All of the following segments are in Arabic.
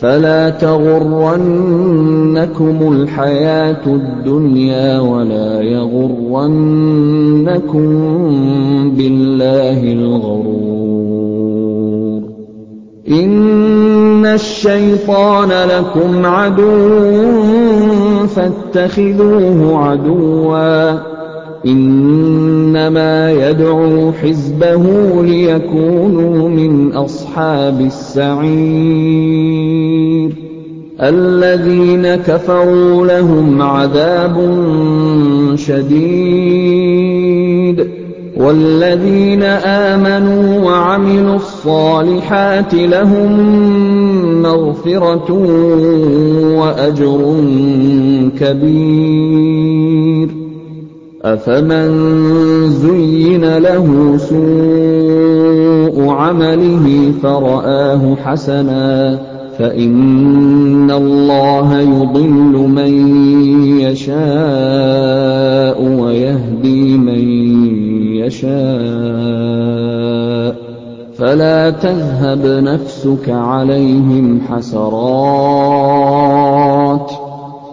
فَلَا تَغُرَّنَّكُمُ الْحَيَاةُ الدُّنْيَا وَلَا يَغُرَّنَّكُم بِاللَّهِ الْغَرُورُ. إِنَّ الشَّيْطَانَ لَكُمْ عَدُوٌّ فَاتَّخِذُوهُ عَدُوًّا ۚ. إِنَّمَا يَدْعُو حِزْبَهُ لِيَكُونُوا مِنْ أَصْحَابِ السَّعِيرِ. الَّذِينَ كَفَرُوا لَهُمْ عَذَابٌ شَدِيدٌ ۖ. وَالَّذِينَ آمَنُوا وَعَمِلُوا الصَّالِحَاتِ لَهُم مَّغْفِرَةٌ وَأَجْرٌ كَبِيرٌ. أَفَمَن زُيِّنَ لَهُ سُوءُ عَمَلِهِ فَرَآهُ حَسَنًا ۖ فَإِنَّ اللَّهَ يُضِلُّ مَن يَشَاءُ وَيَهْدِي مَن يَشَاءُ ۖ فَلَا تَذْهَبْ نَفْسُكَ عَلَيْهِمْ حَسَرَاتٍ ۚ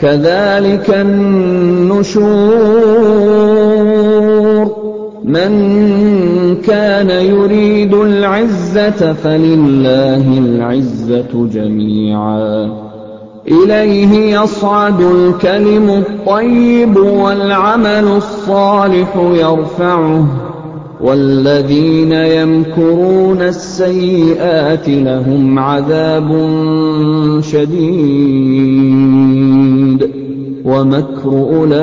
كَذَٰلِكَ النُّشُورُ. مَن كَانَ يُرِيدُ الْعِزَّةَ فَلِلَّهِ الْعِزَّةُ جَمِيعًا ۚ. إِلَيْهِ يَصْعَدُ الْكَلِمُ الطَّيِّبُ وَالْعَمَلُ الصَّالِحُ يَرْفَعُهُ ۚ. وَالَّذِينَ يَمْكُرُونَ السَّيِّئَاتِ لَهُمْ عَذَابٌ شَدِيدٌ ۖ وَمَكْرُ أُولَٰئِكَ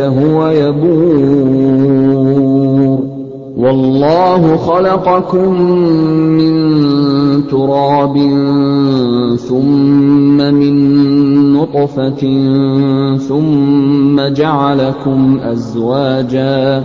هُوَ يَبُورُ وَاللَّهُ خَلَقَكُم مِّن تُرَابٍ ثُمَّ مِن نُّطْفَةٍ ثُمَّ جَعَلَكُمْ أَزْوَاجًا ۚ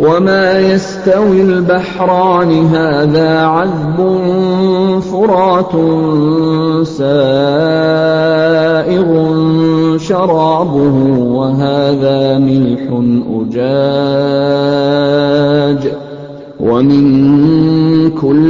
وَمَا يَسْتَوِي الْبَحْرَانِ هَٰذَا عَذْبٌ فُرَاتٌ سَائِغٌ شَرَابُهُ وَهَٰذَا مِلْحٌ أُجَاجٌ ۖ وَمِن كُلٍّ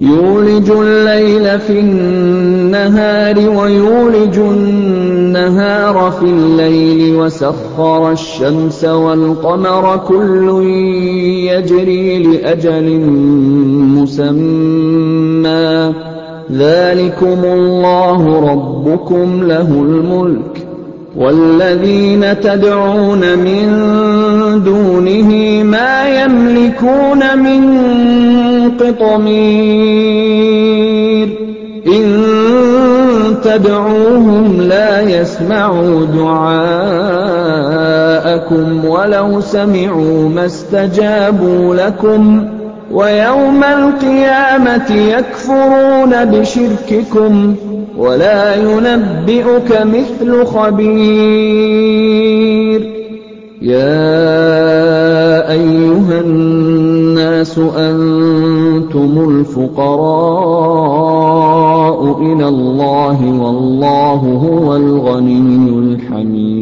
يُولِجُ اللَّيْلَ فِي النَّهَارِ وَيُولِجُ النَّهَارَ فِي اللَّيْلِ وَسَخَّرَ الشَّمْسَ وَالْقَمَرَ كُلٌّ يَجْرِي لِأَجَلٍ مُّسَمًّى ۚ. ذَٰلِكُمُ اللَّهُ رَبُّكُمْ لَهُ الْمُلْكُ ۚ. وَالَّذِينَ تَدْعُونَ مِن دُونِهِ مَا يَمْلِكُونَ مِن قِطْمِيرٍ. إِن تَدْعُوهُمْ لَا يَسْمَعُوا دُعَاءَكُمْ وَلَوْ سَمِعُوا مَا اسْتَجَابُوا لَكُمْ ۖ. وَيَوْمَ الْقِيَامَةِ يَكْفُرُونَ بِشِرْكِكُمْ ۚ وَلَا يُنَبِّئُكَ مِثْلُ خَبِيرٍ. يَا أَيُّهَا النَّاسُ أَنتُمُ الْفُقَرَاءُ إِلَى اللَّهِ ۖ وَاللَّهُ هُوَ الْغَنِيُّ الْحَمِيدُ.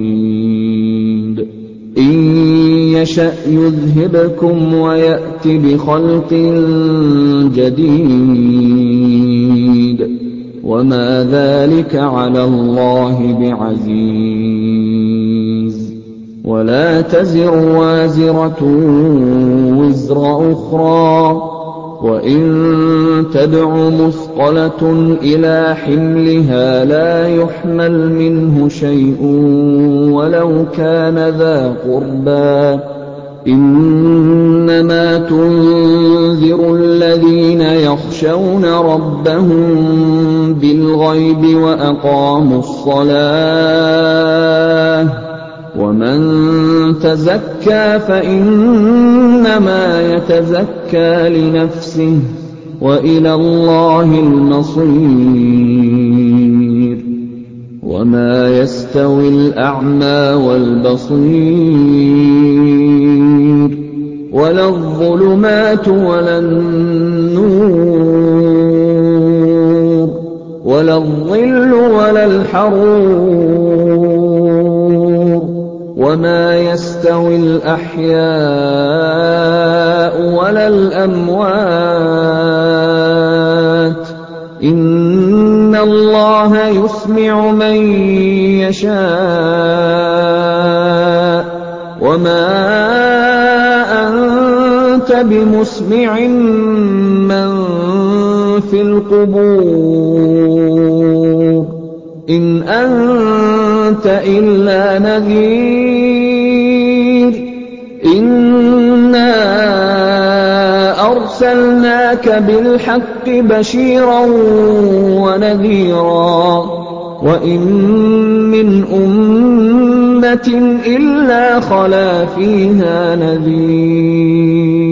إِن يَشَأْ يُذْهِبْكُمْ وَيَأْتِ بِخَلْقٍ جَدِيدٍ ۚ. وَمَا ذَٰلِكَ عَلَى اللَّهِ بِعَزِيزٍ. وَلَا تَزِرُ وَازِرَةٌ وِزْرَ أُخْرَىٰ ۖ. وَإِن تَدْعُ مُثْقَلَةٌ إِلَىٰ حِمْلِهَا لَا يُحْمَلْ مِنْهُ شَيْءٌ وَلَوْ كَانَ ذَا قُرْبَىٰ ۗ. إِنَّمَا تُنذِرُ الَّذِينَ يَخْشَوْنَ رَبَّهُم بِالْغَيْبِ وَأَقَامُوا الصَّلَاةَ ۚ. وَمَن تَزَكَّىٰ فَإِنَّمَا يَتَزَكَّىٰ لِنَفْسِهِ ۚ وَإِلَى اللَّهِ الْمَصِيرُ وَمَا يَسْتَوِي الْأَعْمَىٰ وَالْبَصِيرُ وَلَا الظُّلُمَاتُ وَلَا النُّورُ وَلَا الظِّلُّ وَلَا الْحَرُورُ وَمَا يَسْتَوِي الْأَحْيَاءُ وَلَا الْأَمْوَاتُ ۚ إِنَّ اللَّهَ يُسْمِعُ مَن يَشَاءُ ۖ وَمَا أَنتَ بِمُسْمِعٍ مَّن فِي الْقُبُورِ ۚ إِنْ أَنتَ إِلَّا نَذِيرٌ إِنَّا أَرْسَلْنَاكَ بِالْحَقِّ بَشِيرًا وَنَذِيرًا ۚ وَإِن مِّنْ أُمَّةٍ إِلَّا خَلَا فِيهَا نَذِيرٌ ۚ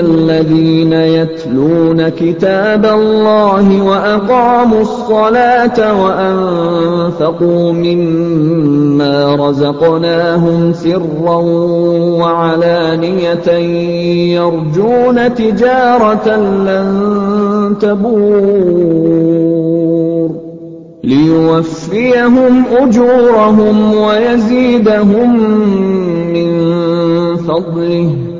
الَّذِينَ يَتْلُونَ كِتَابَ اللَّهِ وَأَقَامُوا الصَّلَاةَ وَأَنفَقُوا مِمَّا رَزَقْنَاهُمْ سِرًّا وَعَلَانِيَةً يَرْجُونَ تِجَارَةً لَّن تَبُورَ لِيُوَفِّيَهُمْ أُجُورَهُمْ وَيَزِيدَهُم مِّن فَضْلِهِ ۚ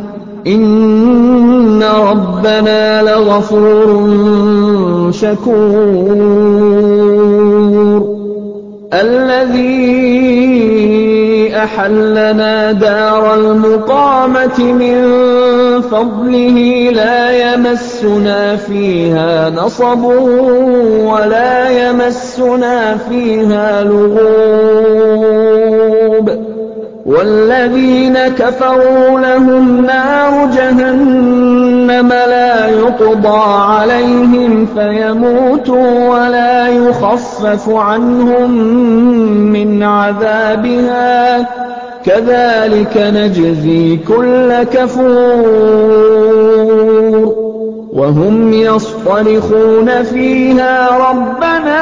إِنَّ رَبَّنَا لَغَفُورٌ شَكُورٌ الَّذِي أَحَلَّنَا دَارَ الْمُقَامَةِ مِن فَضْلِهِ لَا يَمَسُّنَا فِيهَا نَصَبٌ وَلَا يَمَسُّنَا فِيهَا لُغُوبٌ وَالَّذِينَ كَفَرُوا لَهُمْ نَارُ جَهَنَّمَ لَا يُقْضَىٰ عَلَيْهِمْ فَيَمُوتُوا وَلَا يُخَفَّفُ عَنْهُم مِّنْ عَذَابِهَا ۚ. كَذَٰلِكَ نَجْزِي كُلَّ كَفُورٍ. وَهُمْ يَصْطَرِخُونَ فِيهَا رَبَّنَا.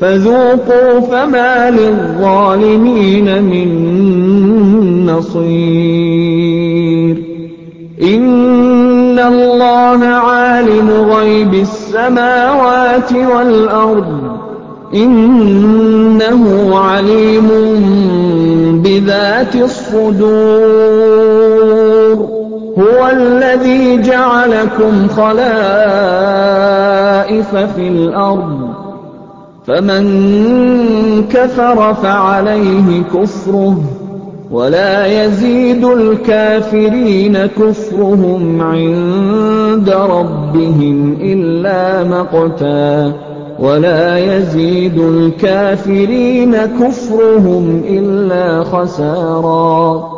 فَذُوقُوا فَمَا لِلظَّالِمِينَ مِن نَّصِيرٍ. إِنَّ اللَّهَ عَالِمُ غَيْبِ السَّمَاوَاتِ وَالْأَرْضِ ۚ. إِنَّهُ عَلِيمٌ بِذَاتِ الصُّدُورِ. هُوَ الَّذِي جَعَلَكُمْ خَلَائِفَ فِي الْأَرْضِ ۚ. فَمَن كَفَرَ فَعَلَيْهِ كُفْرُهُ ۖ وَلَا يَزِيدُ الْكَافِرِينَ كُفْرُهُمْ عِندَ رَبِّهِمْ إِلَّا مَقْتًا ۖ وَلَا يَزِيدُ الْكَافِرِينَ كُفْرُهُمْ إِلَّا خَسَارًا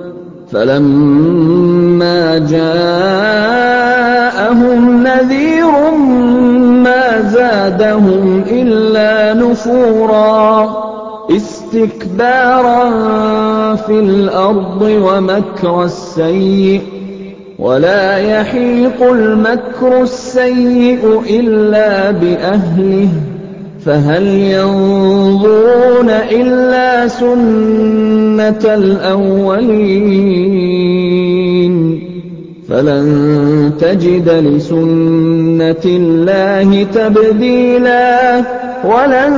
فَلَمَّا جَاءَهُمْ نَذِيرٌ مَّا زَادَهُمْ إِلَّا نُفُورًا اسْتِكْبَارًا فِي الْأَرْضِ وَمَكْرَ السَّيِّئِ ۚ وَلَا يَحِيقُ الْمَكْرُ السَّيِّئُ إِلَّا بِأَهْلِهِ ۚ فَهَلْ يَنظُرُونَ إِلَّا سُنَّتَ الْأَوَّلِينَ فَلَن تَجِدَ لِسُنَّةِ اللَّهِ تَبْدِيلًا وَلَن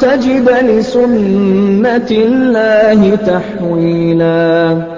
تَجِدَ لِسُنَّةِ اللَّهِ تَحْوِيلًا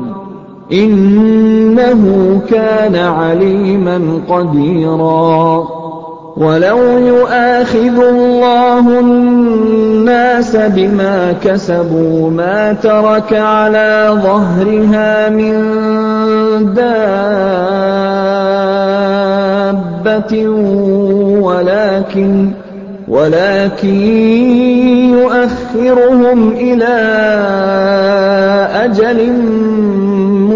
إِنَّهُ كَانَ عَلِيمًا قَدِيرًا. وَلَوْ يُؤَاخِذُ اللَّهُ النَّاسَ بِمَا كَسَبُوا مَا تَرَكَ عَلَىٰ ظَهْرِهَا مِن دَابَّةٍ وَلَٰكِن يُؤَخِّرُهُمْ إِلَىٰ أَجَلٍ